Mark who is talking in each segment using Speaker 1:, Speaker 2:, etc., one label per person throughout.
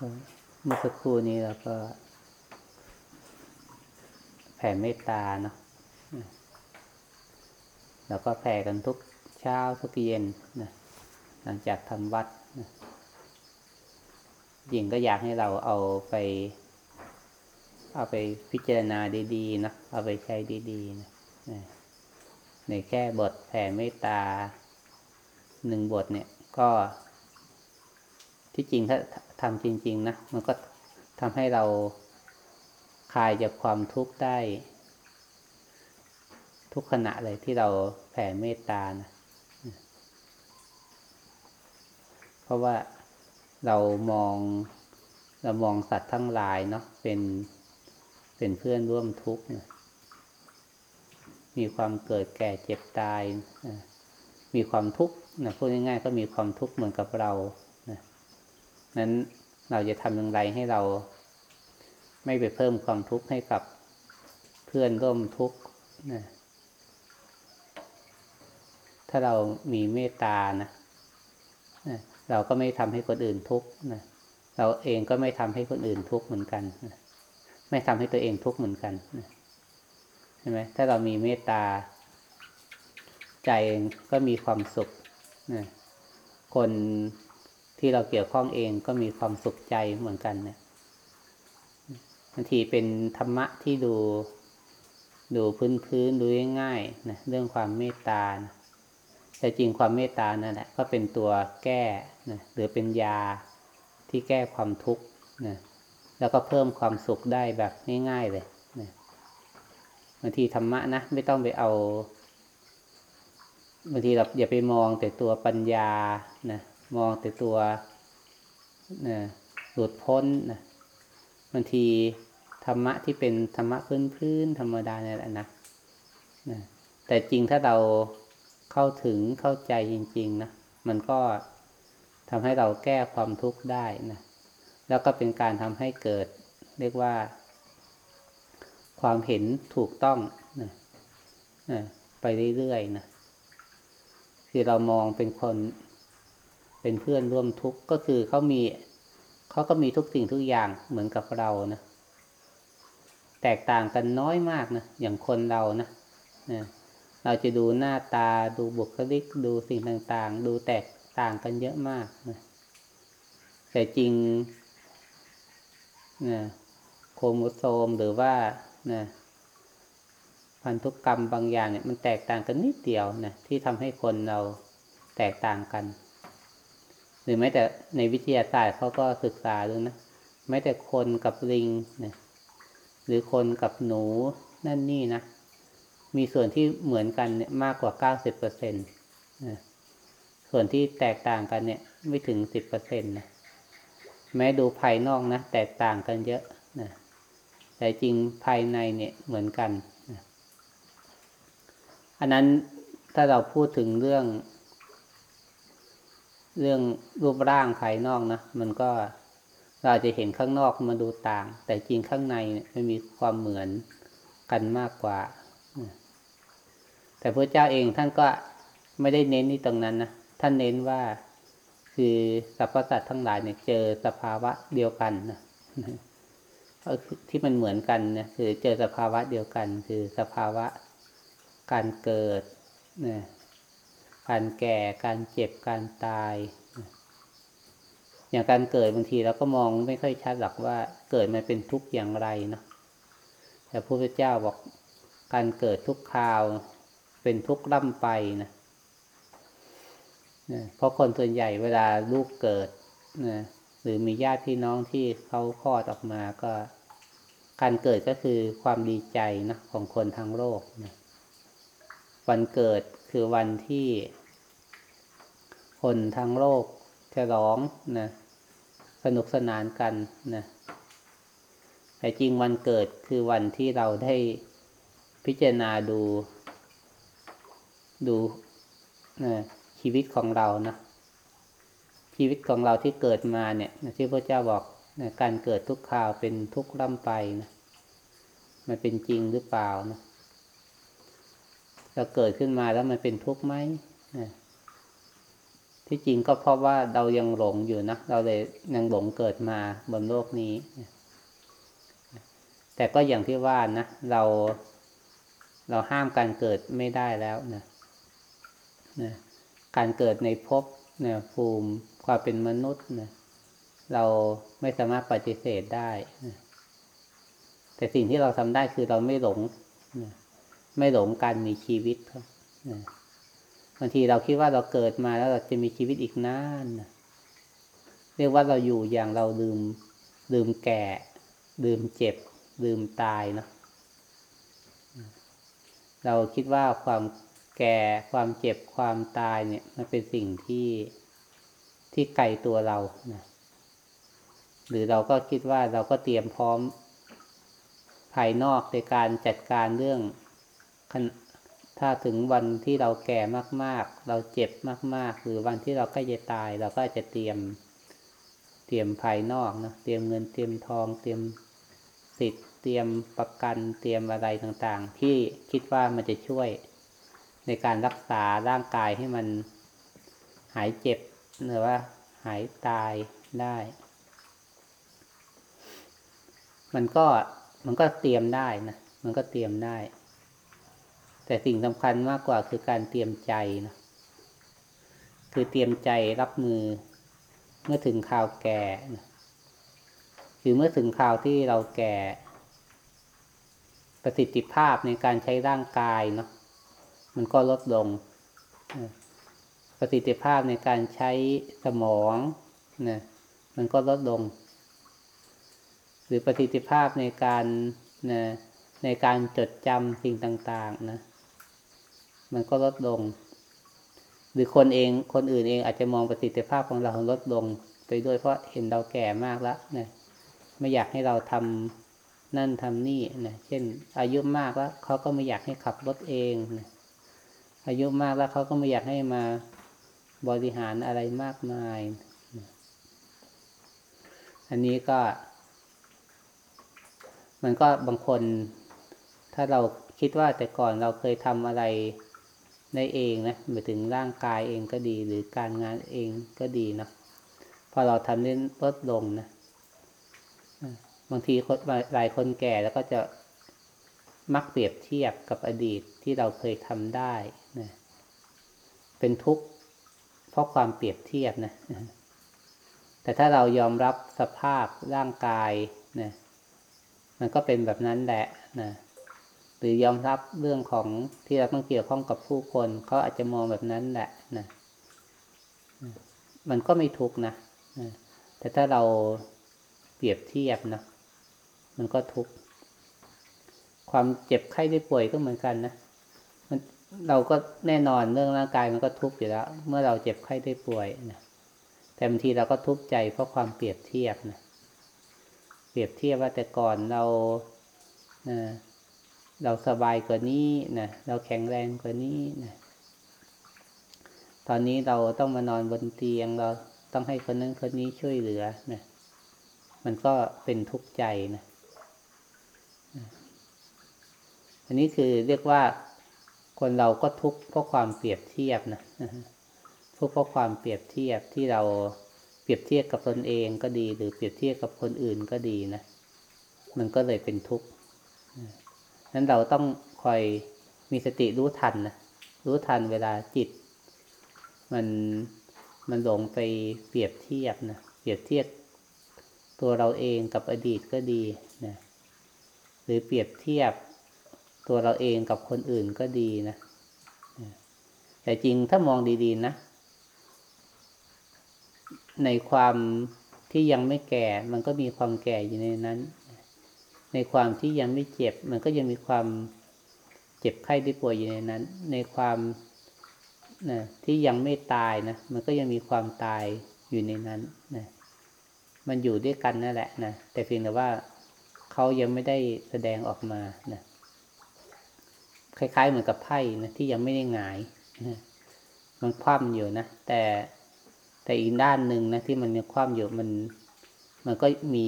Speaker 1: เมื่อสักครู่นี้เราก็แผ่เมตตาเนาะแล้วก็แผ่กันทุกเช้าทุกเย็นนะหลังจากทำวัดนะยิงก็อยากให้เราเอาไป เอาไปพิจารณาดีๆนะเอาไปใช้ดีๆนะในแค่บทแผ่เมตตาหนึ่งบทเนี่ยก็ ที่จริงถ้าทำจริง ๆ นะ มันก็ทำให้เราคลายจากความทุกข์ได้ ทุกขณะเลยที่เราแผ่เมตตานะเพราะว่าเรามองเรามองสัตว์ทั้งหลายเนาะเป็นเป็นเพื่อนร่วมทุกข์นะมีความเกิดแก่เจ็บตายนะมีความทุกข์นะพูดง่ายๆก็มีความทุกข์เหมือนกับเรา นั้นเราจะทำอย่างไรให้เราไม่ไปเพิ่มความทุกข์ให้กับเพื่อนร่วมทุกข์นะถ้าเรามีเมตตานะนะเราก็ไม่ทำให้คนอื่นทุกข์นะเราเองก็ไม่ทำให้คนอื่นทุกข์เหมือนกันนะไม่ทำให้ตัวเองทุกข์เหมือนกันนะใช่ไหมถ้าเรามีเมตตา ใจก็มีความสุขนะคน ที่เราเกี่ยวข้องเองก็มีความสุขใจเหมือนกันเนะบางทีเป็นธรรมะที่ดูดูพื้นพื้นดูง่ายๆนะเรื่องความเมตตานะแต่จริงความเมตตานั่นแหละก็เป็นตัวแก้นะหรือเป็นยาที่แก้ความทุกข์นะแล้วก็เพิ่มความสุขได้แบบง่ายๆเลยนะบางทีธรรมะนะไม่ต้องไปเอาบางทีเราอย่าไปมองแต่ตัวปัญญานะ มองแต่ตัวนะหลุดพ้นนะบางทีธรรมะที่เป็นธรรมะพื้นๆธรรมดาเนี่ยแหละนะนะแต่จริงถ้าเราเข้าถึงเข้าใจจริง ๆ นะ มันก็ทำให้เราแก้ความทุกข์ได้นะ แล้วก็เป็นการทำให้เกิด เรียกว่า ความเห็นถูกต้องนะนะไปเรื่อยๆนะคือเรามองเป็นคน เป็นเพื่อนร่วมทุกข์ก็คือเขามีเขาก็มีทุกสิ่งทุกอย่างเหมือนกับเรานะแตกต่างกันน้อยมากนะอย่างคนเรานะเราจะดูหน้าตาดูบุคลิก ดูสิ่งต่างๆ ดูแตกต่างกันเยอะมากนะแต่จริงนะโครโมโซมหรือว่านะพันธุกกรรมบางอย่างเนี่ยมันแตกต่างกันนิดเดียวนะที่ทำให้คนเราแตกต่างกัน หรือแม้แต่ในวิทยาศาสตร์เขาก็ศึกษาดูนะแม้แต่คนกับลิงนะหรือคนกับหนูนั่นนี่นะมีส่วนที่เหมือนกันเนี่ยมากกว่าเก้าสิบเปอร์เซ็นต์ส่วนที่แตกต่างกันเนี่ยไม่ถึงสิบเปอร์เซ็นต์นะแม้ดูภายนอกนะแตกต่างกันเยอะนะแต่จริงภายในเนี่ยเหมือนกันนะอันนั้นถ้าเราพูดถึงเรื่อง เรื่องรูปร่างภายนอกนะมันก็เราจะเห็นข้างนอกมันดูต่าง แต่จริงข้างในเนี่ยมันมีความเหมือนกันมากกว่า แต่พระเจ้าเองท่านก็ไม่ได้เน้นที่ตรงนั้นนะท่านเน้นว่าคือสรรพสัตว์ทั้งหลายเนี่ยเจอสภาวะเดียวกันนะที่มันเหมือนกันนี่ยคือเจอสภาวะเดียวกัน คือสภาวะการเกิดนะ การแก่การเจ็บการตาย อย่างการเกิดบางทีเราก็มองไม่ค่อยชัดหรอกว่าเกิดมันเป็นทุกข์อย่างไรเนาะแต่พระพุทธเจ้าบอกการเกิดทุกคราว เป็นทุกข์ร่ำไปนะนะเพราะคนส่วนใหญ่เวลาลูกเกิดนะหรือมีญาติพี่น้องที่เขาคลอดออกมาก็ การเกิดก็คือความดีใจนะของคนทั้งโลกนะวันเกิดคือวันที่ คนทั้งโลกจะร้องนะสนุกสนานกันนะแต่จริงวันเกิดคือวันที่เราได้พิจารณาดู ดูนะชีวิตของเรานะชีวิตของเราที่เกิดมาเนี่ยที่พระเจ้าบอกนะการเกิดทุกข่าวเป็นทุกข์ร่ำไปนะมันเป็นจริงหรือเปล่านะเราเกิดขึ้นมาแล้วมันเป็นทุกข์ไหม ที่จริงก็เพราะว่าเรายังหลงอยู่นะ เราเลยยังหลงเกิดมาบนโลกนี้ แต่ก็อย่างที่ว่านะ เรา เราห้ามการเกิดไม่ได้แล้วนะนะการเกิดในภพเนี่ยภูมิความเป็นมนุษย์นะเราไม่สามารถปฏิเสธได้นะแต่สิ่งที่เราทำได้คือเราไม่หลงนะไม่หลงการมีชีวิตครับนะ บางทีเราคิดว่าเราเกิดมาแล้วเราจะมีชีวิตอีกนานเรียกว่าเราอยู่อย่างเราลืมลืมแก่ลืมเจ็บลืมตายเนาะเราคิดว่าความแก่ความเจ็บความตายเนี่ย มันเป็นสิ่งที่ที่ไกลตัวเรานะหรือเราก็คิดว่าเราก็เตรียมพร้อมภายนอกในการจัดการเรื่อง ถ้าถึงวันที่เราแก่มาก ๆ เราเจ็บมาก ๆ หรือวันที่เราใกล้จะตาย เราก็จะเตรียม เตรียมภายนอกนะเตรียมเงินเตรียมทอง เตรียมสิทธิ์เตรียมประกันเตรียมอะไรต่างๆ ที่คิดว่ามันจะช่วย ในการรักษาร่างกายให้มันหายเจ็บหรือว่าหายตายได้ มันก็มันก็เตรียมได้นะ มันก็เตรียมได้ แต่สิ่งสำคัญมากกว่าคือการเตรียมใจนะคือเตรียมใจรับมือเมื่อถึงข่าวแก่นะคือเมื่อถึงข่าวที่เราแก่ ประสิทธิภาพในการใช้ร่างกายเนาะมันก็ลดลง ประสิทธิภาพในการใช้สมองนะมันก็ลดลง หรือประสิทธิภาพในการนะในการจดจำสิ่งต่าง ๆ นะ มันก็ลดลง หรือคนเองคนอื่นเองอาจจะมองประสิทธิภาพของเราลดลง ไปด้วยเพราะเห็นเราแก่มากแล้วนะไม่อยากให้เราทำนั่นทำนี่นะเช่น อายุมากแล้วเขาก็ไม่อยากให้ขับรถเองนะอายุมากแล้วเขาก็ไม่อยากให้มาบริหารอะไรมากมายอันนี้ก็ มันก็บางคน ถ้าเราคิดว่าแต่ก่อนเราเคยทำอะไร ได้เองนะหมายถึงร่างกายเองก็ดี หรือการงานเองก็ดีนะพอเราทำเน้นลดลงนะบางทีคนหลายคนแก่แล้วก็จะมักเปรียบเทียบกับอดีตที่เราเคยทำได้นะเป็นทุกข์เพราะความเปรียบเทียบนะแต่ถ้าเรายอมรับสภาพร่างกายนะมันก็เป็นแบบนั้นแหละนะ หรือยอมรับเรื่องของที่เราต้องเกี่ยวข้องกับผู้คนเขาอาจจะมองแบบนั้นแหละนะมันก็ไม่ทุกนะแต่ถ้าเราเปรียบเทียบนะมันก็ทุกความเจ็บไข้ได้ป่วยก็เหมือนกันนะมันเราก็แน่นอนเรื่องร่างกายมันก็ทุกข์อยู่แล้ว เมื่อเราเจ็บไข้ได้ป่วยนะแต่บางทีเราก็ทุกข์ใจเพราะความเปรียบเทียบนะเปรียบเทียบว่าแต่ก่อนเรานะ เราสบายกว่านี้นะเราแข็งแรงกว่านี้นะตอนนี้เราต้องมานอนบนเตียงเราต้องให้คนนั้นคนนี้ช่วยเหลือนะมันก็เป็นทุกข์ใจนะอันนี้คือเรียกว่าคนเราก็ทุกข์เพราะความเปรียบเทียบนะทุกข์เพราะความเปรียบเทียบที่เราเปรียบเทียบกับตนเองก็ดี หรือเปรียบเทียบกับคนอื่นก็ดีนะมันก็เลยเป็นทุกข์ นั้นเราต้องคอยมีสติรู้ทันนะรู้ทันเวลาจิต มันมันหลงไปเปรียบเทียบนะเปรียบเทียบตัวเราเองกับอดีตก็ดีนะหรือเปรียบเทียบตัวเราเองกับคนอื่นก็ดีนะแต่จริงถ้ามองดีๆนะ ในความที่ยังไม่แก่มันก็มีความแก่อยู่ในนั้น ในความที่ยังไม่เจ็บ มันก็ยังมีความเจ็บไข้ได้ป่วยอยู่ในนั้น ในความนะที่ยังไม่ตายนะ มันก็ยังมีความตายอยู่ในนั้นนะมันอยู่ด้วยกันนั่นแหละนะแต่เพียงแต่ว่าเขายังไม่ได้แสดงออกมานะคล้าย ๆ เหมือนกับไพ่นะที่ยังไม่ได้หงายนะมันคว่ำอยู่นะแต่แต่อีกด้านหนึ่งนะที่มันยังคว่ำอยู่มัน มันก็มี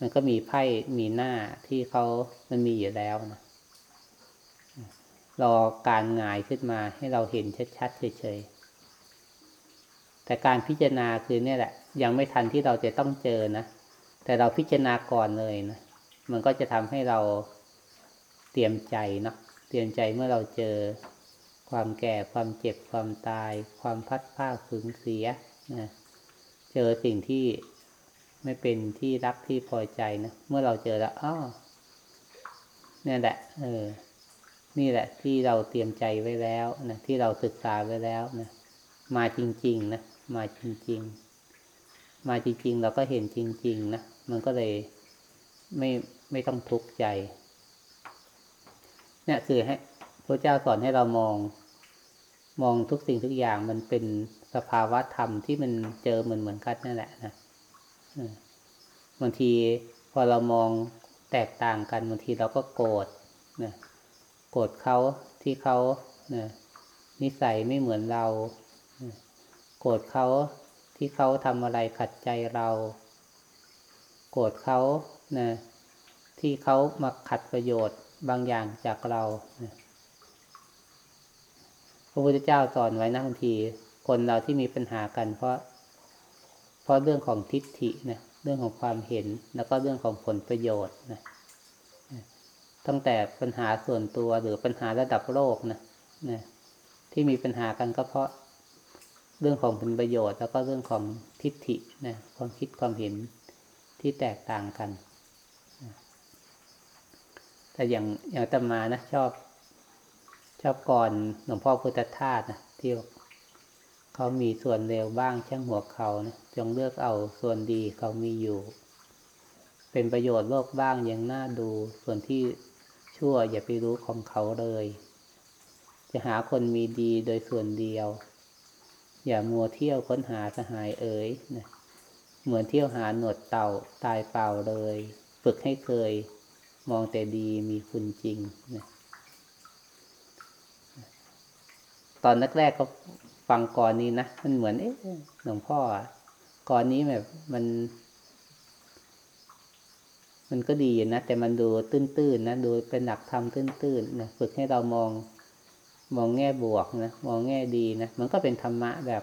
Speaker 1: มันก็มีไพ่มีหน้าที่เขามันมีอยู่แล้วนะรอการงายขึ้นมาให้เราเห็นชัดๆเฉยๆแต่การพิจารณาคือเนี่ยแหละ ยังไม่ทันที่เราจะต้องเจอนะแต่เราพิจารณาก่อนเลยนะมันก็จะทำให้เราเตรียมใจเนาะเตรียมใจเมื่อเราเจอความแก่ความเจ็บความตาย ความพัดผ้าสูญเสียนะเจอสิ่งที่ ไม่เป็นที่รักที่พอใจนะเมื่อเราเจอแล้วอ้อเนี่ยแหละ เออ นี่แหละที่เราเตรียมใจไว้แล้วนะที่เราศึกษาไว้แล้วนะมาจริง ๆ นะมาจริง ๆ มาจริง ๆ เราก็เห็นจริง ๆ นะมันก็เลยไม่ไม่ต้องทุกข์ใจเนี่ยคือให้พระเจ้าสอนให้เรามอง มองทุกสิ่งทุกอย่างมันเป็นสภาวะธรรมที่มันเจอเหมือนเหมือนกันนั่นแหละนะ บางทีพอเรามองแตกต่างกันบางทีเราก็โกรธนะโกรธเขาที่เขานะนิสัยไม่เหมือนเราโกรธเขาที่เขาทำอะไรขัดใจเรา โกรธเขานะที่เขามาขัดประโยชน์บางอย่างจากเรานะพระพุทธเจ้าสอนไว้นะบางที คนเราที่มีปัญหากันเพราะ เพราะเรื่องของทิฏฐินะเรื่องของความเห็นแล้วก็เรื่องของผลประโยชน์นะตั้งแต่ปัญหาส่วนตัวหรือปัญหาระดับโลกนะนะที่มีปัญหากันก็เพราะเรื่องของผลประโยชน์ แล้วก็เรื่องของทิฏฐินะความคิดความเห็นที่แตกต่างกัน แต่อย่างอย่างตมานะชอบ ชอบก่อนหลวงพ่อพุทธทาสนะที่ เขามีส่วนเร็วบ้างช่างหัวเขานะจงเลือกเอาส่วนดีเขามีอยู่ เป็นประโยชน์โลกบ้างยังน่าดู ส่วนที่ชั่วอย่าไปรู้ของเขาเลย จะหาคนมีดีโดยส่วนเดียว อย่ามัวเที่ยวค้นหาสหายเอ๋ยนะเหมือนเที่ยวหาหนวดเต่าตายเปล่าเลย ฝึกให้เคยมองแต่ดีมีคุณจริงนะตอนแรกๆก็ ฟังก่อนนี้นะมันเหมือนเอ๊ะหลวงพ่อก่อนนี้แบบมัน มันก็ดีนะแต่มันดูตื้นๆนะดูเป็นหลักธรรมตื้นๆนะฝึกให้เรามองมองแง่บวกนะมองแง่ดีนะมันก็เป็นธรรมะแบบ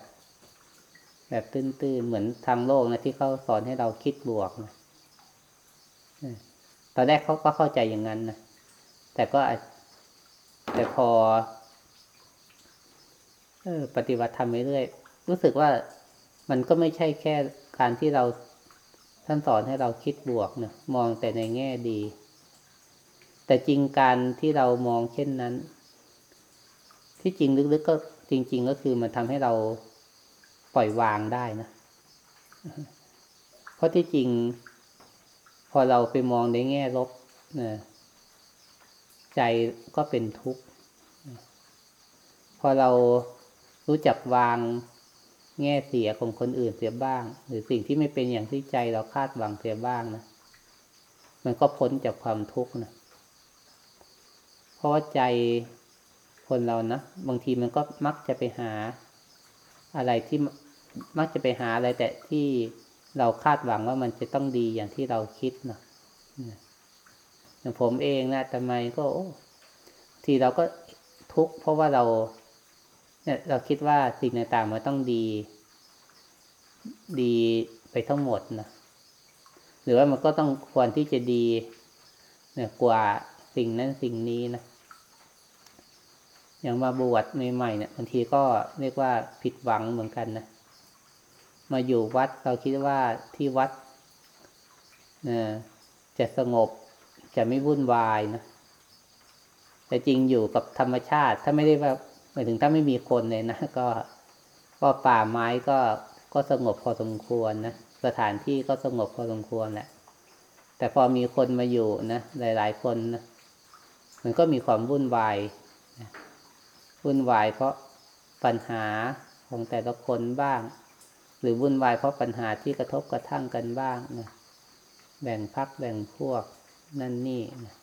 Speaker 1: แบบตื้นๆเหมือนทางโลกนะที่เขาสอนให้เราคิดบวกนะตอนแรกเขาก็เข้าใจอย่างนั้นนะแต่ก็แต่พอ เออปฏิบัติทำไปเรื่อยรู้สึกว่ามันก็ไม่ใช่แค่การที่เราท่านสอนให้เราคิดบวกเนะมองแต่ในแง่ดี แต่จริงการที่เรามองเช่นนั้น ที่จริงลึกๆก็จริง ๆ ก็คือมันทำให้เราปล่อยวางได้นะ เพราะที่จริง พอเราไปมองในแง่ลบนะใจก็เป็นทุกข์ พอเรา รู้จักวางแง่เสียของคนอื่นเสียบ้าง หรือสิ่งที่ไม่เป็นอย่างที่ใจเราคาดหวังเสียบ้างนะมันก็พ้นจากความทุกข์นะเพราะว่าใจคนเรานะบางทีมันก็มักจะไปหาอะไรที่มักจะไปหาอะไรแต่ที่เราคาดหวังว่ามันจะต้องดีอย่างที่เราคิดนะอย่างผมเองนะทำไมก็ทีเราก็ทุกข์เพราะว่าเรา เนี่ยเราคิดว่าสิ่งต่างๆมันต้องดี ดีไปทั้งหมดนะหรือว่ามันก็ต้องควรที่จะดี เนี่ยกว่าสิ่งนั้นสิ่งนี้นะอย่างมาบวชใหม่ๆเนี่ยบางทีก็เรียกว่าผิดหวังเหมือนกันนะมาอยู่วัดเราคิดว่าที่วัดนะจะสงบจะไม่วุ่นวายนะแต่จริงอยู่กับธรรมชาติ ถ้าไม่ได้ว่า หมายถึงถ้าไม่มีคนเลยนะก็ก็ป่าไม้ก็ก็สงบพอสมควรนะสถานที่ก็สงบพอสมควรแหละ แต่พอมีคนมาอยู่นะหลาย ๆ คนนะมันก็มีความวุ่นวายวุ่นวายเพราะปัญหาของแต่ละคนบ้าง หรือวุ่นวายเพราะปัญหาที่กระทบกระทั่งกันบ้างนะแบ่งพักแบ่งพวกนั่นนี่นะ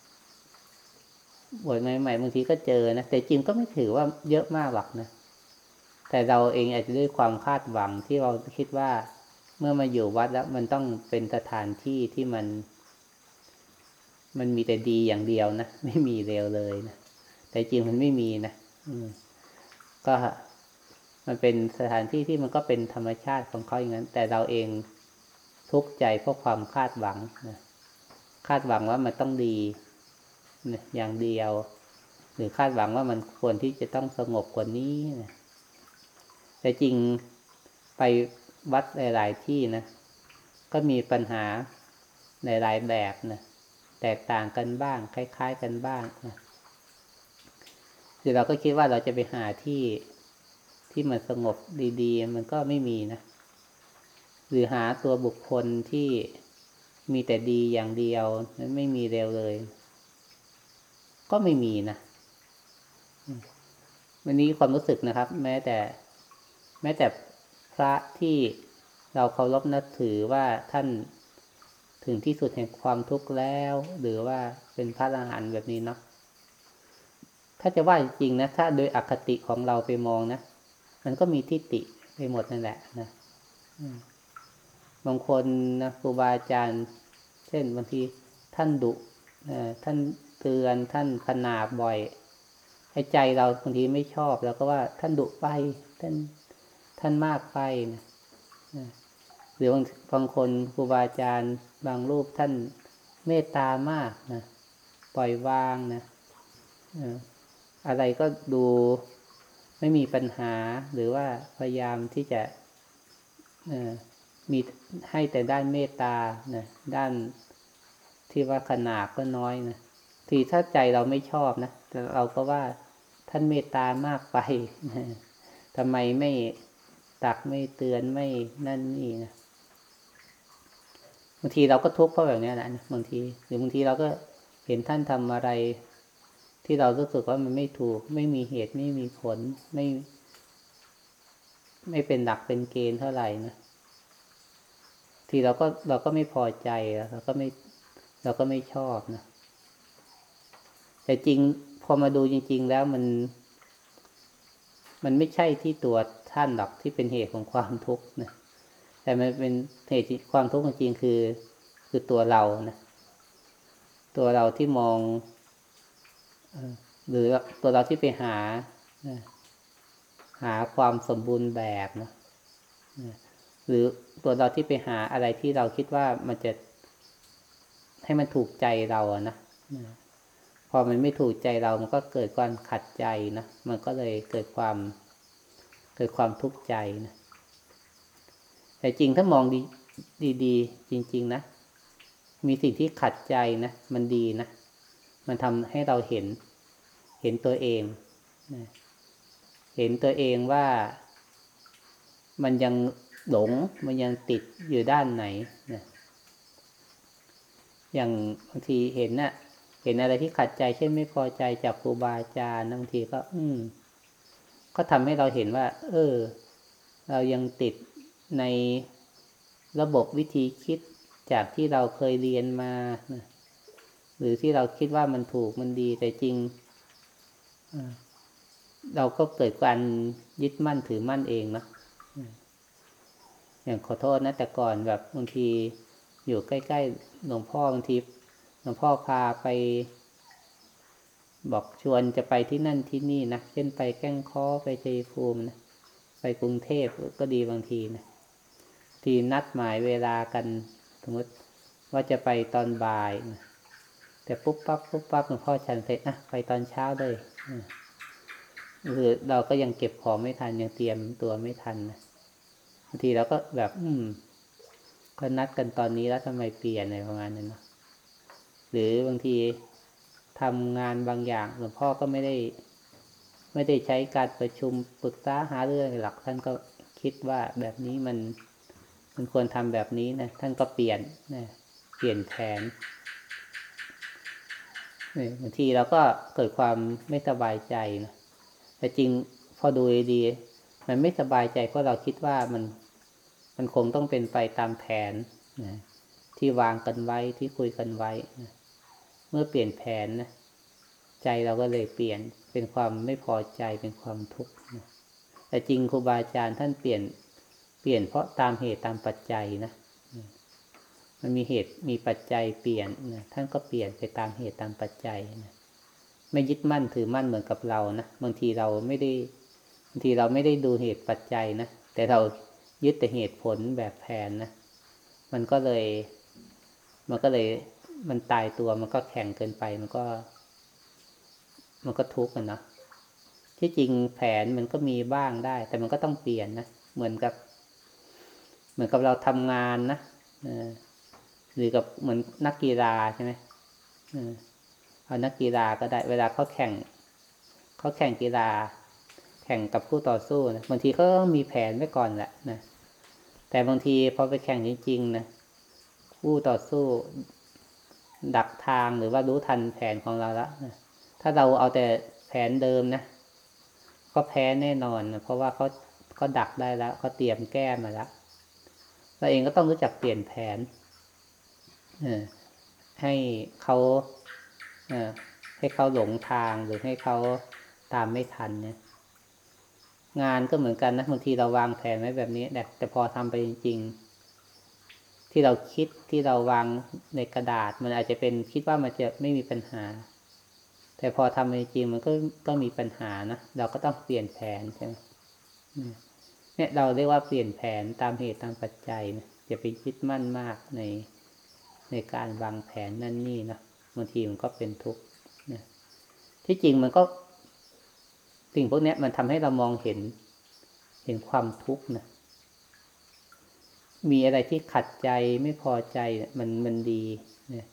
Speaker 1: บวชใหม่ๆบางทีก็เจอนะแต่จริงก็ไม่ถือว่าเยอะมากหรอกนะ แต่เราเองอาจจะด้วยความคาดหวังที่เราคิดว่าเมื่อมาอยู่วัดแล้ว มันต้องเป็นสถานที่ที่มัน มันมีแต่ดีอย่างเดียวนะไม่มีเลวเลยนะแต่จริงมันไม่มีนะอืมก็มันเป็นสถานที่ที่มันก็เป็นธรรมชาติของเขาอย่างนั้น แต่เราเองทุกข์ใจเพราะความคาดหวังนะคาดหวังว่ามันต้องดี อย่างเดียว หรือคาดหวังว่ามันควรที่จะต้องสงบกว่านี้นะแต่จริงไปวัดหลาย ๆ ที่นะก็มีปัญหาในหลายแบบนะแตกต่างกันบ้าง คล้าย ๆ กันบ้างนะคือเราก็คิดว่าเราจะไปหาที่ที่มันสงบดีๆ มันก็ไม่มีนะ หรือหาตัวบุคคลที่มีแต่ดีอย่างเดียวนั้นไม่มีเร็วเลย ก็ไม่มีนะวันนี้ความรู้สึกนะครับ แม้แต่ แม้แต่พระที่เราเคารพนับถือว่าท่านถึงที่สุดแห่งความทุกข์แล้ว หรือว่าเป็นพระอรหันต์แบบนี้เนาะถ้าจะว่าจริงนะ ถ้าโดยอคติของเราไปมองนะ มันก็มีทิฏฐิไปหมดนั่นแหละนะบางคนนะครูบาอาจารย์ เช่นบางทีท่านดุท่าน เตือนท่านขนาบบ่อยให้ใจเราบางทีไม่ชอบแล้วก็ว่าท่านดุไปท่านท่านมากไปนะหรือบางบางคนครูบาอาจารย์ บางรูปท่านเมตตามากนะปล่อยวางนะอะไรก็ดูไม่มีปัญหาหรือว่าพยายามที่จะมีให้แต่ด้านเมตตานะด้านที่ว่าขนาดก็น้อยนะ ทีถ้าใจเราไม่ชอบนะแต่เราก็ว่าท่านเมตตามากไปทำไมไม่ตักไม่เตือนไม่นั่นนี่นะบางทีเราก็ทุกข์เพราะแบบนี้แหละบางทีหรือบางทีเราก็เห็นท่านทำอะไร ที่เรารู้สึกว่ามันไม่ถูก ไม่มีเหตุไม่มีผลไม่ ไม่เป็นหลักเป็นเกณฑ์เท่าไหร่นะทีเราก็เราก็ไม่พอใจเราก็ไม่ เราก็ไม่ชอบนะ แต่จริงพอมาดูจริง ๆ แล้วมัน มันไม่ใช่ที่ตัวท่านหรอกที่เป็นเหตุของความทุกข์นะแต่มันเป็นเหตุความทุกข์จริงคือ คือตัวเรานะตัวเราที่มองหรือตัวเราที่ไปหาหาความสมบูรณ์แบบนะหรือตัวเราที่ไปหาอะไรที่เราคิดว่ามันจะให้มันถูกใจเราอะนะ พอมันไม่ถูกใจเรามันก็เกิดความขัดใจนะมันก็เลยเกิดความ เกิดความทุกข์ใจนะแต่จริงถ้ามองดีดีๆจริง ๆ นะ มีสิ่งที่ขัดใจนะ มันดีนะ มันทำให้เราเห็น เห็นตัวเองนะเห็นตัวเองว่ามันยังหลง มันยังติดอยู่ด้านไหนนะอย่างบางทีเห็นนะ่ะ เห็นอะไรที่ขัดใจ เช่นไม่พอใจจากครูบาอาจารย์บางทีก็ อืม ก็ทำให้เราเห็นว่า เออ เรายังติดในระบบวิธีคิดจากที่เราเคยเรียนมานะหรือที่เราคิดว่ามันถูกมันดีแต่จริงเราก็เกิดการยึดมั่นถือมั่นเองนะอย่างขอโทษนะแต่ก่อนแบบบางทีอยู่ใกล้ๆหลวงพ่อบางที หลวงพ่อพาไป บอกชวนจะไปที่นั่นที่นี่นะ เช่นไปแก้งค้อไปชัยภูมินะ ไปกรุงเทพก็ดีบางทีนะ ทีนัดหมายเวลากันสมมติว่าจะไปตอนบ่ายนะแต่ปุ๊บปั๊บปุ๊บปั๊บหลวงพ่อฉันเสร็จนะไปตอนเช้าเลยคือเราก็ยังเก็บของไม่ทันยังเตรียมตัวไม่ทันนะบางทีเราก็แบบ อืมก็นัดกันตอนนี้แล้วทำไมเปลี่ยนอะไรประมาณนั้นเนาะ หรือบางทีทำงานบางอย่างหลวงพ่อก็ไม่ได้ ไม่ได้ใช้การประชุมปรึกษาหาเรื่องหลัก ท่านก็คิดว่าแบบนี้มันมันควรทำแบบนี้นะท่านก็เปลี่ยนนะเปลี่ยนแผนบางทีเราก็เกิดความไม่สบายใจนะแต่จริงพอดูดีมันไม่สบายใจเพราะเราคิดว่ามันมันคงต้องเป็นไปตามแผนนะที่วางกันไว้ที่คุยกันไว้นะ เมื่อเปลี่ยนแผนนะใจเราก็เลยเปลี่ยนเป็นความไม่พอใจเป็นความทุกข์นะแต่จริงครูบาอาจารย์ท่านเปลี่ยนเปลี่ยนเพราะตามเหตุตามปัจจัยนะมันมีเหตุมีปัจจัยเปลี่ยนนะท่านก็เปลี่ยนไปตามเหตุตามปัจจัยนะไม่ยึดมั่นถือมั่นเหมือนกับเรานะบางทีเราไม่ได้บางทีเราไม่ได้ดูเหตุปัจจัยนะแต่เรายึดแต่เหตุผลแบบแผนนะมันก็เลย มันก็เลย มันตายตัวมันก็แข็งเกินไปมันก็ มันก็ทุกข์กันเนาะที่จริงแผนมันก็มีบ้างได้ แต่มันก็ต้องเปลี่ยนนะเหมือนกับ เหมือนกับเราทำงานนะหรือกับเหมือนนักกีฬาใช่ไหมเอานักกีฬาก็ได้ เวลาเขาแข่งเขาแข่งกีฬา แข่งกับผู้ต่อสู้นะบางทีเขาต้องมีแผนไว้ก่อนแหละนะแต่บางทีพอไปแข่งจริงๆนะผู้ต่อสู้ ดักทางหรือว่ารู้ทันแผนของเราแล้วนะถ้าเราเอาแต่แผนเดิมนะ ก็แพ้แน่นอน เพราะว่าเขาเขาดักได้แล้วเขาเตรียมแก้มาแล้วเราเองก็ต้องรู้จักเปลี่ยนแผนให้เขาให้เขาหลงทางหรือให้เขาตามไม่ทันเนี่ยงานก็เหมือนกันนะบางทีเราวางแผนไว้แบบนี้แต่แต่พอทำไปจริงๆ ที่เราคิดที่เราวางในกระดาษ มันอาจจะเป็นคิดว่ามันจะไม่มีปัญหา แต่พอทำจริงมันก็ก็มีปัญหานะเราก็ต้องเปลี่ยนแผนใช่ไหมเนี่ยเราเรียกว่าเปลี่ยนแผนตามเหตุตามปัจจัยนะอย่าไปคิดมั่นมากในในการวางแผนนั่นนี่นะบางทีมันก็เป็นทุกข์นะที่จริงมันก็สิ่งพวกนี้มันทำให้เรามองเห็น เห็นความทุกข์นะ มีอะไรที่ขัดใจไม่พอใจมันมันดีนะ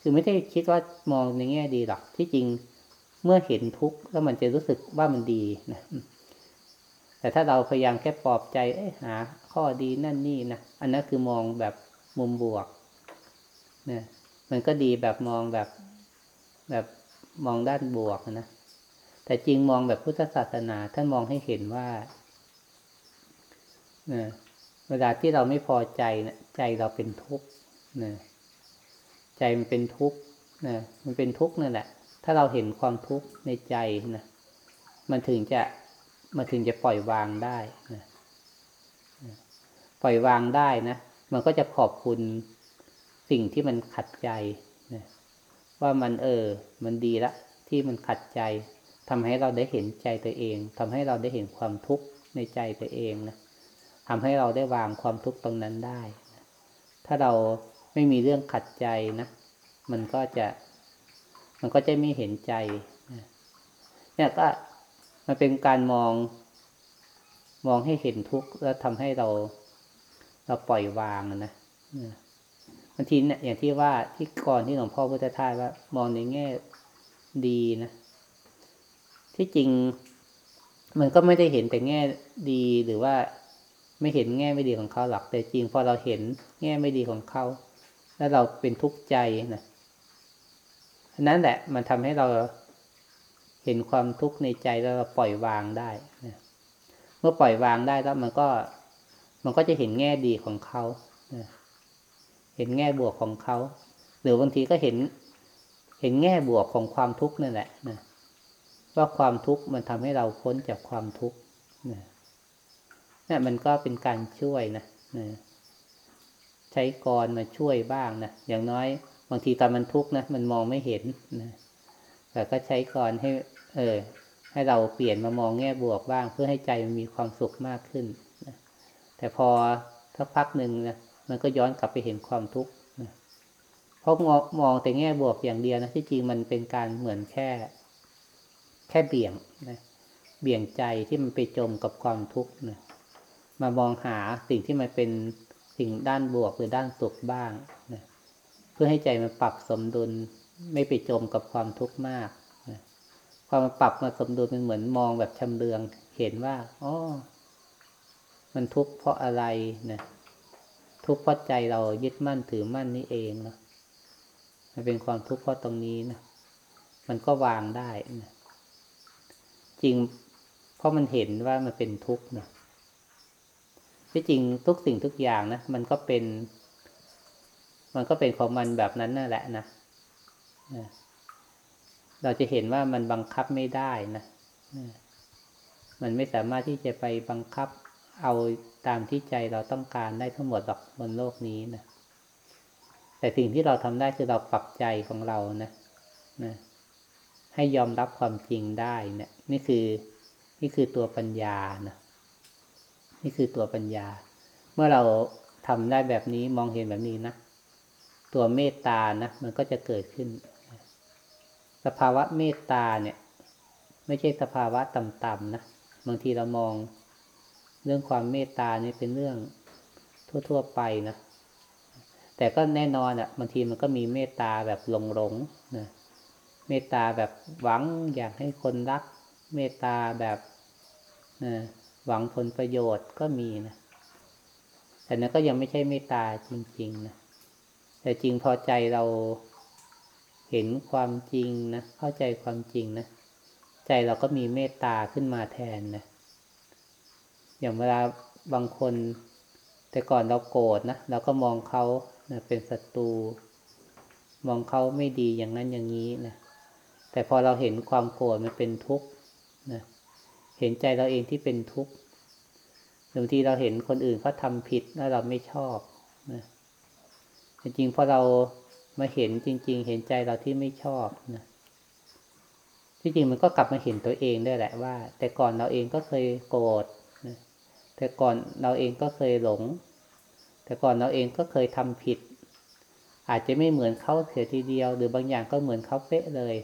Speaker 1: คือไม่ได้คิดว่ามองในแง่ดีหรอกที่จริงเมื่อเห็นทุกข์แล้วมันจะรู้สึกว่ามันดีนะแต่ถ้าเราพยายามแค่ปลอบใจเอ้หา ข้อดีนั่นนี่นะอันนั้นคือมองแบบมุมบวกนะมันก็ดีแบบมองแบบแบบมองด้านบวกนะแต่จริงมองแบบพุทธศาสนาท่านมองให้เห็นว่านะ เวลาที่เราไม่พอใจนะใจเราเป็นทุกข์นะใจมันเป็นทุกข์นะมันเป็นทุกข์นั่นแหละ ถ้าเราเห็นความทุกข์ในใจนะมันถึงจะมันถึงจะปล่อยวางได้นะปล่อยวางได้นะ มันก็จะขอบคุณสิ่งที่มันขัดใจนะว่ามันเออ มันดีละ ที่มันขัดใจทำให้เราได้เห็นใจตัวเองทำให้เราได้เห็นความทุกข์ในใจตัวเองนะ ทำให้เราได้วางความทุกข์ตรงนั้นได้ ถ้าเราไม่มีเรื่องขัดใจนะ มันก็จะ มันก็จะไม่เห็นใจ เนี่ยก็มันเป็นการมอง มองให้เห็นทุกข์แล้วทำให้เรา เราปล่อยวางนะบางทีเนี่ยอย่างที่ว่าที่ก่อนที่หลวงพ่อพุทธทาสว่า มองในแง่ดีนะ ที่จริง มันก็ไม่ได้เห็นแต่แง่ดีหรือว่า ไม่เห็นแง่ไม่ดีของเขาหรอกแต่จริงพอเราเห็นแง่ไม่ดีของเขา แล้วเราเป็นทุกข์ใจนะนั้นแหละมันทำให้เราเห็นความทุกข์ในใจแล้วเราปล่อยวางได้นะเมื่อปล่อยวางได้แล้วมันก็ มันก็จะเห็นแง่ดีของเขานะเห็นแง่บวกของเขา หรือบางทีก็เห็น เห็นแง่บวกของความทุกข์นั่นแหละนะว่าความทุกข์มันทำให้เราพ้นจากความทุกข์ นี่มันก็เป็นการช่วยนะนะใช้กรมาช่วยบ้างนะอย่างน้อยบางทีตอนมันทุกข์นะมันมองไม่เห็นนะแต่ก็ใช้กรให้ เออ ให้เราเปลี่ยนมามองแง่บวกบ้าง เพื่อให้ใจมันมีความสุขมากขึ้นนะแต่พอสักพักหนึ่งนะมันก็ย้อนกลับไปเห็นความทุกข์นะเพราะมองแต่แง่บวกอย่างเดียวนะที่จริงมันเป็นการเหมือนแค่ แค่เบี่ยงนะเบี่ยงใจที่มันไปจมกับความทุกข์นะ มามองหาสิ่งที่มันเป็นสิ่งด้านบวกหรือด้านสุขบ้างนะเพื่อให้ใจมันปรับสมดุลไม่ไปจมกับความทุกข์มากนะพอมันปรับมาสมดุลมันเหมือนมองแบบชำเลือง เห็นว่าอ๋อมันทุกข์เพราะอะไรนะทุกข์เพราะใจเรายึดมั่นถือมั่นนี่เองเนาะมันเป็นความทุกข์เพราะตรงนี้นะมันก็วางได้นะจริงเพราะมันเห็นว่ามันเป็นทุกข์นะ ที่จริงทุกสิ่งทุกอย่างนะมันก็เป็น มันก็เป็นของมันแบบนั้นนั่นแหละนะเราจะเห็นว่ามันบังคับไม่ได้นะมันไม่สามารถที่จะไปบังคับเอาตามที่ใจเราต้องการได้ทั้งหมดหรอกบนโลกนี้นะแต่สิ่งที่เราทำได้คือเราปรับใจของเรานะนะให้ยอมรับความจริงได้เนี่ยนี่คือนี่คือตัวปัญญานะ นี่คือตัวปัญญา เมื่อเราทำได้แบบนี้มองเห็นแบบนี้นะตัวเมตตานะมันก็จะเกิดขึ้น สภาวะเมตตาเนี่ย ไม่ใช่สภาวะต่ำๆนะบางทีเรามองเรื่องความเมตตานี่เป็นเรื่องทั่ว ๆ ไปนะแต่ก็แน่นอนอะบางทีมันก็มีเมตตาแบบหลงหลงนะเมตตาแบบหวังอยากให้คนรัก เมตตาแบบนะ หวังผลประโยชน์ก็มีนะ แต่นั้นก็ยังไม่ใช่เมตตาจริง ๆ นะ แต่จริงพอใจเราเห็นความจริงนะ เข้าใจความจริงนะ ใจเราก็มีเมตตาขึ้นมาแทนนะ อย่างเวลาบางคน แต่ก่อนเราโกรธนะ เราก็มองเขานะเป็นศัตรู มองเขาไม่ดีอย่างนั้นอย่างนี้นะ แต่พอเราเห็นความโกรธมันเป็นทุกข์นะ เห็นใจเราเองที่เป็นทุกข์ บางทีเราเห็นคนอื่นเขาทำผิดแล้วเราไม่ชอบนะจริงๆพอเรามาเห็นจริง ๆ เห็นใจเราที่ไม่ชอบนะที่จริงมันก็กลับมาเห็นตัวเองได้แหละว่า แต่ก่อนเราเองก็เคยโกรธนะแต่ก่อนเราเองก็เคยหลง แต่ก่อนเราเองก็เคยทำผิด อาจจะไม่เหมือนเขาเสียทีเดียว หรือบางอย่างก็เหมือนเขาเป๊ะเลย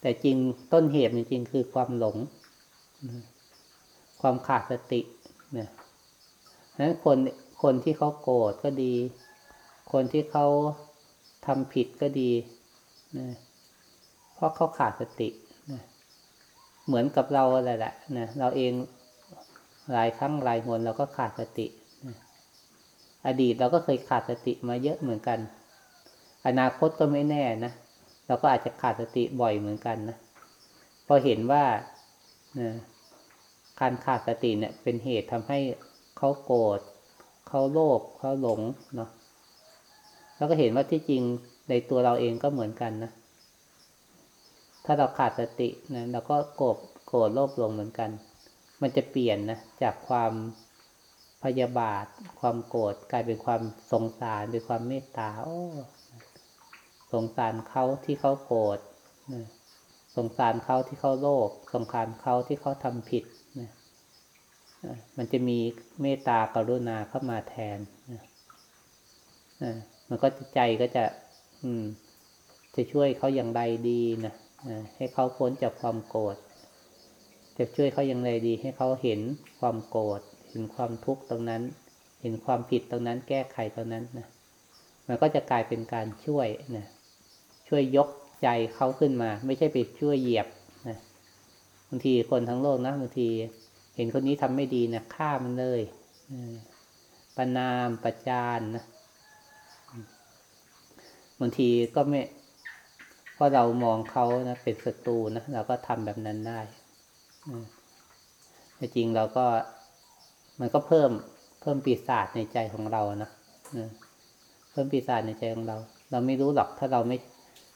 Speaker 1: แต่จริงต้นเหตุจริงๆคือความหลง ความขาดสติเนะนั้นคนคนที่เขาโกรธก็ดี คนที่เขาทำผิดก็ดีนะเพราะเขาขาดสตินะเหมือนกับเราอะไรแหละนะเราเองหลายครั้งหลายหนเราก็ขาดสตินะอดีตเราก็เคยขาดสติมาเยอะเหมือนกัน อนาคตก็ไม่แน่นะเราก็อาจจะขาดสติบ่อยเหมือนกันนะพอเห็นว่านะ การขาดสติเนี่ยเป็นเหตุทำให้เขาโกรธเขาโลภเขาหลงเนาะแล้วก็เห็นว่าที่จริงในตัวเราเองก็เหมือนกันนะ ถ้าเราขาดสตินะเราก็โกรธโกรธโลภหลงเหมือนกัน มันจะเปลี่ยนนะจากความพยาบาท ความโกรธกลายเป็นความสงสารเป็นความเมตตาโอ้สงสารเขาที่เขาโกรธสงสารเขาที่เขาโลภสงสารเขาที่เขาทำผิด มันจะมีเมตตากรุณาเข้ามาแทนมันก็ใจก็จะ อืม จะช่วยเขาอย่างไรดีนะให้เขาพ้นจากความโกรธจะช่วยเขาอย่างไรดี ให้เขาเห็นความโกรธเห็นความทุกข์ตรงนั้น เห็นความผิดตรงนั้น แก้ไขตรงนั้นนะมันก็จะกลายเป็นการช่วยนะช่วยยกใจเขาขึ้นมา ไม่ใช่ไปช่วยเหยียบนะบางทีคนทั้งโลกนะบางที เห็นคนนี้ทำไม่ดีนะฆ่ามันเลยประนามประจานนะบางทีก็ไม่เพราะเรามองเขานะเป็นศัตรูนะเราก็ทำแบบนั้นได้แต่จริงเราก็มันก็เพิ่มเพิ่มปีศาจในใจของเรานะเพิ่มปีศาจในใจของเรา เราไม่รู้หรอกถ้าเราไม่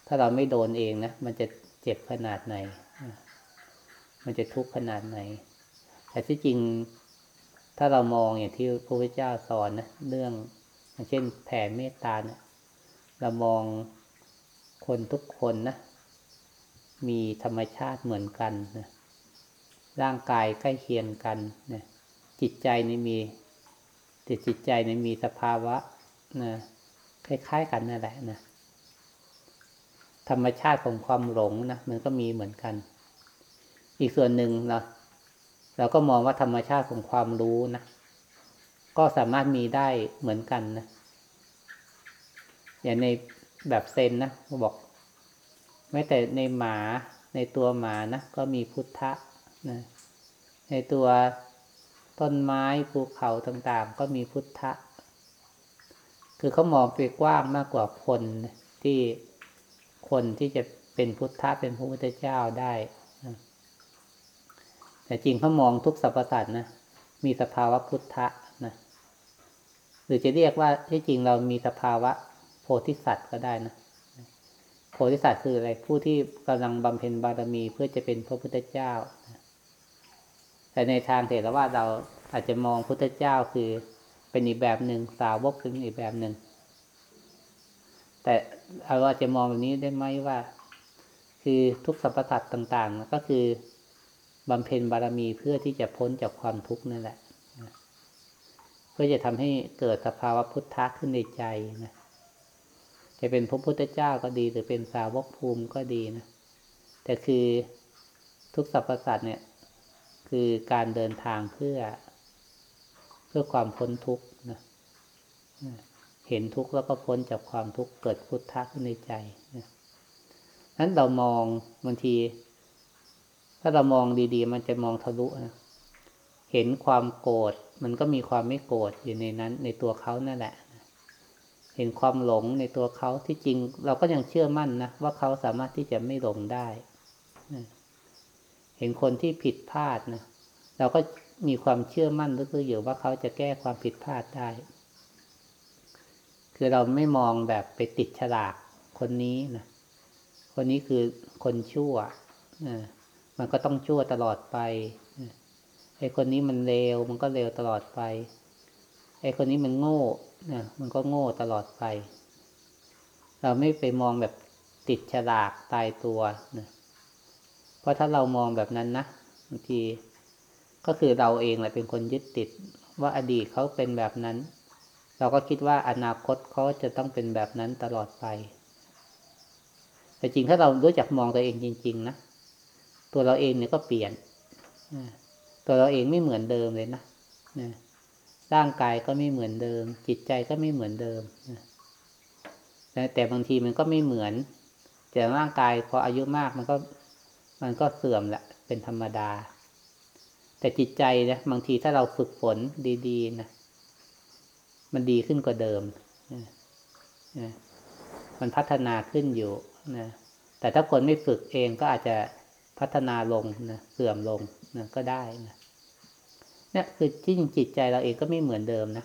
Speaker 1: ถ้าเราไม่โดนเองนะมันจะเจ็บขนาดไหน มันจะทุกข์ขนาดไหน แต่ที่จริงถ้าเรามองอย่างที่พระพุทธเจ้าสอนนะเรื่องเช่นแผ่เมตตาเนะี่ยเรามองคนทุกคนนะมีธรรมชาติเหมือนกันนะร่างกายใกล้เคียงกันนะจิตใจนี่มีแต่จิตใจนี่มีสภาวะนะคล้ายๆกันนั่นแหละนะธรรมชาติของความหลงนะมันก็มีเหมือนกัน อีกส่วนหนึ่งเราะ เราก็มองว่าธรรมชาติของความรู้นะ ก็สามารถมีได้เหมือนกันนะ อย่างในแบบเซนนะบอกแม้แต่ในหมาในตัวหมานะ ก็มีพุทธะนะในตัวต้นไม้ภูเขาต่างๆ ก็มีพุทธะ คือเขามองไปกว้างมากกว่าคนที่คนที่จะเป็นพุทธะเป็นพระพุทธเจ้าได้ แต่จริงเขามองทุกสรรพสัตว์นะ มีสภาวะพุทธะนะ หรือจะเรียกว่าที่จริงเรามีสภาวะโพธิสัตว์ก็ได้นะ โพธิสัตว์คืออะไร ผู้ที่กำลังบำเพ็ญบารมีเพื่อจะเป็นพระพุทธเจ้า แต่ในทางเถรวาทเราอาจจะมองพุทธเจ้าคือเป็นอีกแบบหนึ่งสาวกเป็นอีกแบบหนึ่ง แต่เราอาจจะมองแบบนี้ได้ไหมว่า คือทุกสรรพสัตว์ต่าง ๆ ก็คือ บำเพ็ญบารมีเพื่อที่จะพ้นจากความทุกข์นั่นแหละเพื่อจะทำให้เกิดสภาวะพุทธะขึ้นในใจนะจะเป็นพระพุทธเจ้าก็ดี หรือเป็นสาวกภูมิก็ดีนะแต่คือทุกสรรพสัตว์เนี่ย คือการเดินทางเพื่อ เพื่อความพ้นทุกข์นะเห็นทุกข์แล้วก็พ้นจากความทุกข์เกิดพุทธะขึ้นในใจนะนั้นเรามองบางที ถ้าเรามองดีๆ มันจะมองทะลุนะเห็นความโกรธมันก็มีความไม่โกรธอยู่ในนั้น ในตัวเขานั่นแหละ เห็นความหลงในตัวเขาที่จริง เราก็ยังเชื่อมั่นนะว่าเขาสามารถที่จะไม่หลงได้ เห็นคนที่ผิดพลาดนะเราก็มีความเชื่อมั่นลึกๆอยู่ว่าเขาจะแก้ความผิดพลาดได้ คือเราไม่มองแบบไปติดฉลากคนนี้นะคนนี้คือคนชั่วนะ มันก็ต้องชั่วตลอดไปไอ้คนนี้มันเลวมันก็เลวตลอดไปไอ้คนนี้มันโง่นะมันก็โง่ตลอดไป เราไม่ไปมองแบบติดฉลากตายตัวนะเพราะถ้าเรามองแบบนั้นนะบางทีก็คือเราเองแหละเป็นคนยึดติด ว่าอดีตเขาเป็นแบบนั้น เราก็คิดว่าอนาคตเขาจะต้องเป็นแบบนั้นตลอดไป แต่จริงถ้าเรารู้จักมองตัวเองจริง ๆ นะ ตัวเราเองเนี่ยก็เปลี่ยนตัวเราเองไม่เหมือนเดิมเลยนะร่างกายก็ไม่เหมือนเดิม จิตใจก็ไม่เหมือนเดิมแต่บางทีมันก็ไม่เหมือน แต่ร่างกายพออายุมากมันก็ มันก็เสื่อมแหละเป็นธรรมดา แต่จิตใจนะบางทีถ้าเราฝึกฝนดีๆนะมันดีขึ้นกว่าเดิมนะมันพัฒนาขึ้นอยู่นะแต่ถ้าคนไม่ฝึกเองก็อาจจะ พัฒนาลงนะเสื่อมลงนะก็ได้นะเนี่ยคือที่จริงจิตใจเราเองก็ไม่เหมือนเดิมนะ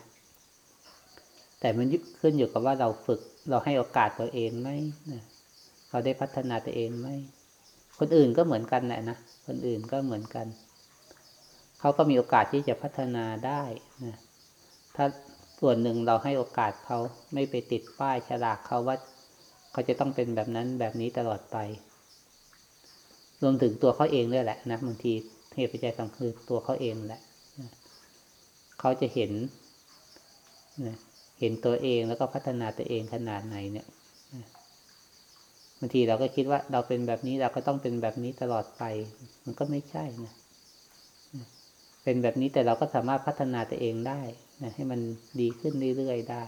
Speaker 1: แต่มันขึ้นอยู่กับว่าเราฝึกเราให้โอกาสตัวเองไหมนะเราได้พัฒนาตัวเองไหมคนอื่นก็เหมือนกันแหละนะคนอื่นก็เหมือนกัน เขาก็มีโอกาสที่จะพัฒนาได้นะถ้าส่วนหนึ่งเราให้โอกาสเขาไม่ไปติดป้ายฉลากเขาว่า เขาจะต้องเป็นแบบนั้นแบบนี้ตลอดไป รวมถึงตัวเขาเองด้วยแหละนะบางทีเหตุปัจจัยสำคัญตัวเขาเองแหละเขาจะเห็นเห็นตัวเองแล้วก็พัฒนาตัวเองขนาดไหนเนี่ยบางทีเราก็คิดว่าเราเป็นแบบนี้เราก็ต้องเป็นแบบนี้ตลอดไป มันก็ไม่ใช่นะเป็นแบบนี้แต่เราก็สามารถพัฒนาตัวเองได้นะให้มันดีขึ้นเรื่อยๆได้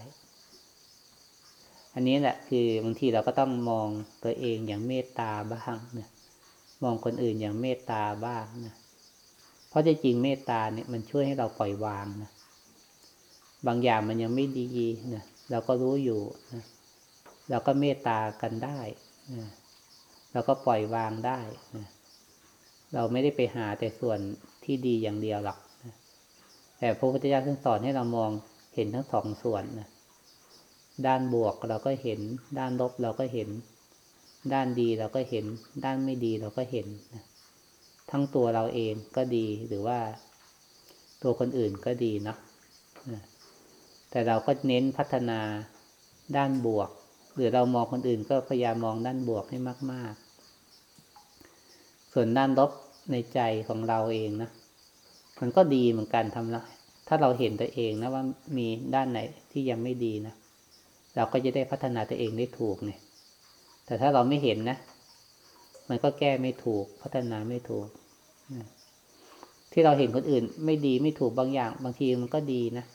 Speaker 1: อันนี้แหละคือบางทีเราก็ต้องมองตัวเองอย่างเมตตาบ้างนะ มองคนอื่นอย่างเมตตาบ้างนะเพราะจริงเมตตาเนี่ยมันช่วยให้เราปล่อยวางนะบางอย่างมันยังไม่ดีนะเราก็รู้อยู่นะเราก็เมตตากันได้นะเราก็ปล่อยวางได้นะเราไม่ได้ไปหาแต่ส่วนที่ดีอย่างเดียวหรอกนะแต่พระพุทธเจ้าท่านสอนให้เรามองเห็นทั้งสองส่วนนะด้านบวกเราก็เห็น ด้านลบเราก็เห็น ด้านดีเราก็เห็น ด้านไม่ดีเราก็เห็นนะทั้งตัวเราเองก็ดีหรือว่าตัวคนอื่นก็ดีเนาะแต่เราก็เน้นพัฒนาด้านบวก หรือเรามองคนอื่นก็พยายามมองด้านบวกให้มาก ๆ ส่วนด้านลบในใจของเราเองนะมันก็ดีเหมือนกันทำล้วถ้าเราเห็นตัวเองนะว่ามีด้านไหนที่ยังไม่ดีนะเราก็จะได้พัฒนาตัวเองได้ถูกเนี่ย แต่ถ้าเราไม่เห็นนะ มันก็แก้ไม่ถูก พัฒนาไม่ถูก ที่เราเห็นคนอื่น ไม่ดีไม่ถูกบางอย่าง บางทีมันก็ดีนะ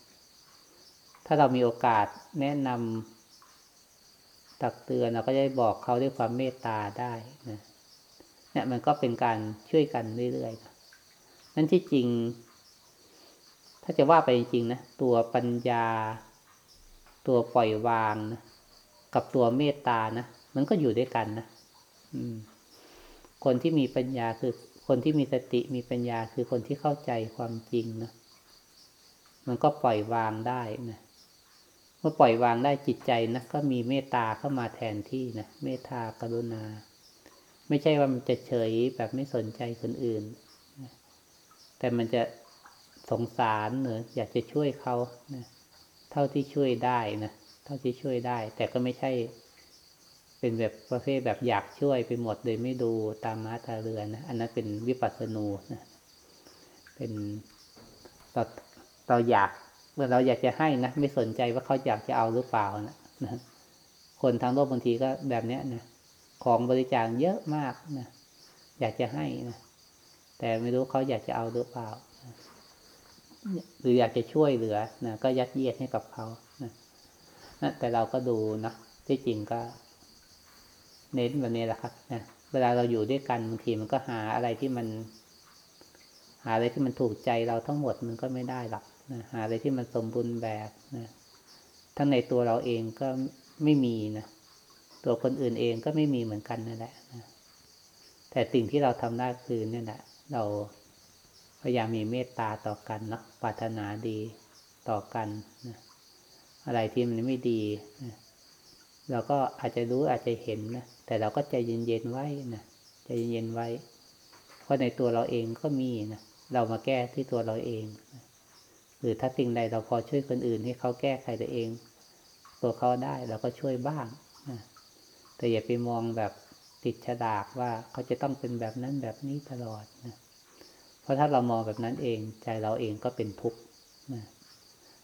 Speaker 1: ถ้าเรามีโอกาสแนะนำตักเตือนเราก็จะบอกเขาด้วยความเมตตาได้นะเนี่ยมันก็เป็นการช่วยกันเรื่อยๆนะนั่นที่จริง ถ้าจะว่าไปจริงๆนะตัวปัญญา ตัวปล่อยวางนะกับตัวเมตตานะ มันก็อยู่ด้วยกันนะคนที่มีปัญญาคือคนที่มีสติมีปัญญาคือคนที่เข้าใจความจริงนะมันก็ปล่อยวางได้นะเมื่อปล่อยวางได้จิตใจนะก็มีเมตตาเข้ามาแทนที่นะเมตตากรุณา ไม่ใช่ว่ามันจะเฉยแบบไม่สนใจคนอื่นนะแต่มันจะสงสารหรืออยากจะช่วยเขานะเท่าที่ช่วยได้นะเท่าที่ช่วยได้ แต่ก็ไม่ใช่ เป็นแบบประเภทแบบอยากช่วยไปหมดเลยไม่ดูตามมาตาเรือนะอันนั้นเป็นวิปัสสนูนะเป็นเราเราอยากเมื่อเราอยากจะให้นะไม่สนใจว่าเขาอยากจะเอาหรือเปล่านะนะคนทางโลกบางทีก็แบบเนี้ยนะของบริจาคเยอะมากนะอยากจะให้นะแต่ไม่รู้เขาอยากจะเอาหรือเปล่านะหรืออยากจะช่วยเหลือนะก็ยัดเยียดให้กับเขานะนะแต่เราก็ดูนะที่จริงก็ เน้นแบบนี้แหละครับนะเวลาเราอยู่ด้วยกันบางทีมันก็หาอะไรที่มัน หาอะไรที่มันถูกใจเราทั้งหมดมันก็ไม่ได้หรอกนะหาอะไรที่มันสมบูรณ์แบบนะทั้งในตัวเราเองก็ไม่มีนะตัวคนอื่นเองก็ไม่มีเหมือนกันนั่นแหละนะแต่สิ่งที่เราทำได้คือเนี่ยแหละเราพยายามมีเมตตาต่อกันเนาะปรารถนาดีต่อกันนะอะไรที่มันไม่ดีนะเราก็อาจจะรู้อาจจะเห็นนะ แต่เราก็ใจเย็นๆไว้นะใจเย็นๆไว้ เพราะในตัวเราเองก็มีนะเรามาแก้ที่ตัวเราเอง หรือถ้าสิ่งใดเราพอช่วยคนอื่นให้เขาแก้ไขตัวเอง ตัวเขาได้เราก็ช่วยบ้างนะแต่อย่าไปมองแบบติดฉดากว่าเขาจะต้องเป็นแบบนั้นแบบนี้ตลอดนะเพราะถ้าเรามองแบบนั้นเองใจเราเองก็เป็นทุกข์นะ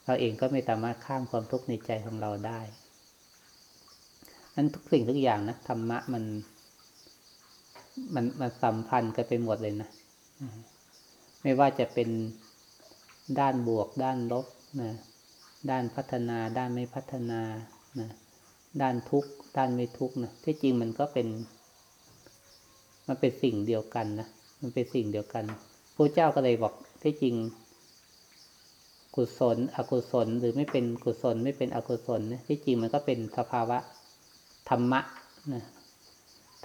Speaker 1: เราเองก็ไม่สามารถข้ามความทุกข์ในใจของเราได้ นั้นทุกสิ่งทุกอย่างนะธรรมะมัน มันมันสัมพันธ์กันไปหมดเลยนะไม่ว่าจะเป็นด้านบวก ด้านลบนะด้านพัฒนา ด้านไม่พัฒนานะด้านทุกข์ด้านไม่ทุกข์นะที่จริงมันก็เป็น มันเป็นสิ่งเดียวกันนะมันเป็นสิ่งเดียวกันพระเจ้าก็เลยบอกที่จริง กุศล อกุศล หรือไม่เป็นกุศลไม่เป็นอกุศลนะที่จริงมันก็เป็นสภาวะ ธรรมะนะ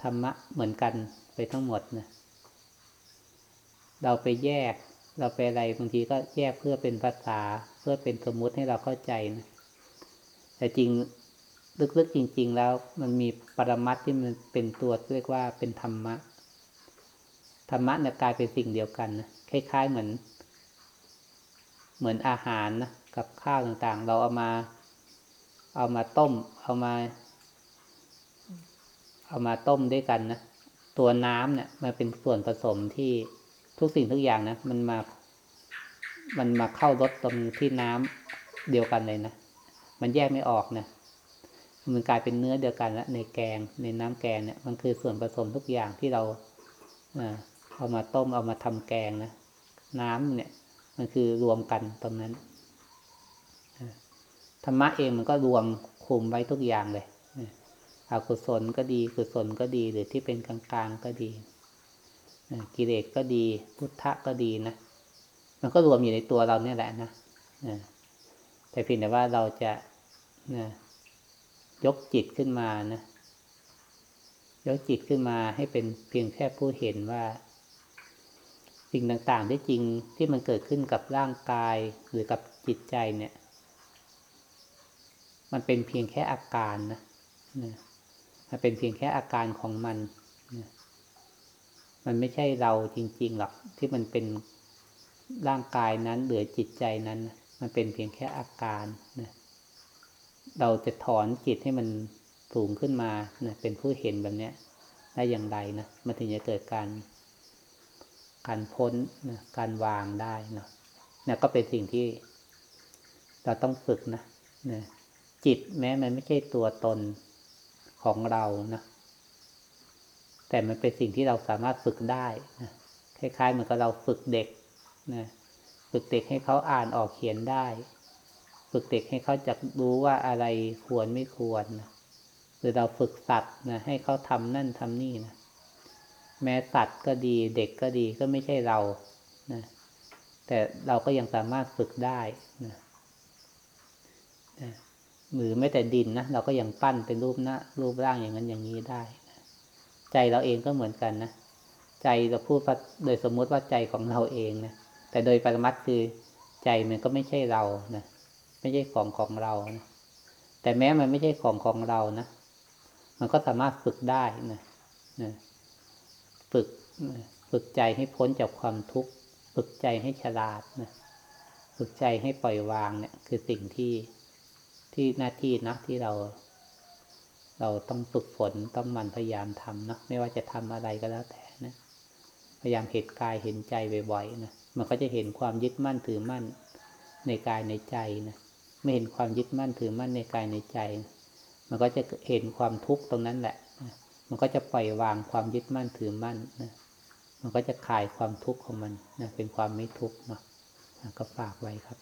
Speaker 1: ธรรมะเหมือนกันไปทั้งหมดนะเราไปแยก เราไปอะไรบางทีก็แยกเพื่อเป็นภาษา เพื่อเป็นสมมุติให้เราเข้าใจนะแต่จริงลึกๆจริง ๆ แล้วมันมีปรมัตที่มันเป็นตัวเรียกว่าเป็นธรรมะธรรมะเนี่ยกลายเป็นสิ่งเดียวกันนะคล้าย ๆ เหมือน เหมือนอาหารนะกับข้าวต่างๆ เราเอามา เอามาต้ม เอามา เอามาต้มด้วยกันนะ ตัวน้ำเนี่ยมันเป็นส่วนผสมที่ทุกสิ่งทุกอย่างนะ มันมา มันมาเข้ารสตรงที่น้ำเดียวกันเลยนะ มันแยกไม่ออกนะ มันกลายเป็นเนื้อเดียวกันแล้วในแกงในน้ำแกงเนี่ย มันคือส่วนผสมทุกอย่างที่เราเอามาต้มเอามาทำแกงนะ น้ำเนี่ย มันคือรวมกันตรงนั้นธรรมะเองมันก็รวมคุมไว้ทุกอย่างเลย อกุศลก็ดีกุศลก็ดีหรือที่เป็นกลางๆก็ดีกิเลสก็ดี พุทธะก็ดีนะมันก็รวมอยู่ในตัวเราเนี่ยแหละนะแต่เพียงแต่ว่าเราจะนะยกจิตขึ้นมานะยกจิตขึ้นมาให้เป็นเพียงแค่ผู้เห็นว่า สิ่งต่างๆที่จริงที่มันเกิดขึ้นกับร่างกายหรือกับจิตใจเนี่ย มันเป็นเพียงแค่อาการนะนะ มันเป็นเพียงแค่อาการของมัน มันไม่ใช่เราจริง ๆ หรอกที่มันเป็นร่างกายนั้นหรือจิตใจนั้น มันเป็นเพียงแค่อาการนะเราจะถอนจิตให้มันสูงขึ้นมานะเป็นผู้เห็นแบบนี้ได้อย่างไรนะมันถึงจะเกิดการ การพ้นนะการวางได้นะนี่ก็เป็นสิ่งที่ เราต้องฝึกนะนะจิตแม้มันไม่ใช่ตัวตน ของเรานะแต่มันเป็นสิ่งที่เราสามารถฝึกได้นะคล้ายๆเหมือนกับเราฝึกเด็กนะฝึกเด็กให้เขาอ่านออกเขียนได้ ฝึกเด็กให้เขาจักรู้ว่าอะไรควรไม่ควรนะหรือเราฝึกสัตว์นะให้เขาทำนั่นทำนี่นะแม้สัตว์ก็ดีเด็กก็ดีก็ไม่ใช่เรานะแต่เราก็ยังสามารถฝึกได้นะ หรือไม่แต่ดินนะเราก็ยังปั้นเป็นรูปหน้ารูปร่างอย่างนั้นอย่างนี้ได้ ใจเราเองก็เหมือนกันนะใจเราพูดโดยสมมุติว่าใจของเราเองนะแต่โดยปรมัตคือใจมันก็ไม่ใช่เรานะไม่ใช่ของของเรานะแต่แม้มันไม่ใช่ของของเรานะมันก็สามารถฝึกได้นะนะฝึกฝึกใจให้พ้นจากความทุกข์ฝึกใจให้ฉลาดนะฝึกใจให้ปล่อยวางเนี่ยคือสิ่งที่ ที่หน้าที่นะที่เรา เราต้องฝึกฝนต้องมันพยายามทำนะไม่ว่าจะทำอะไรก็แล้วแต่นะพยายามเห็นกายเห็นใจบ่อยๆนะมันก็จะเห็นความยึดมั่นถือมั่นในกายในใจนะไม่เห็นความยึดมั่นถือมั่นในกายในใจ มันก็จะเห็นความทุกข์ตรงนั้นแหละ มันก็จะปล่อยวางความยึดมั่นถือมั่นนะมันก็จะคลายความทุกข์ของมันนะเป็นความไม่ทุกข์เนาะก็ฝากไว้ครับ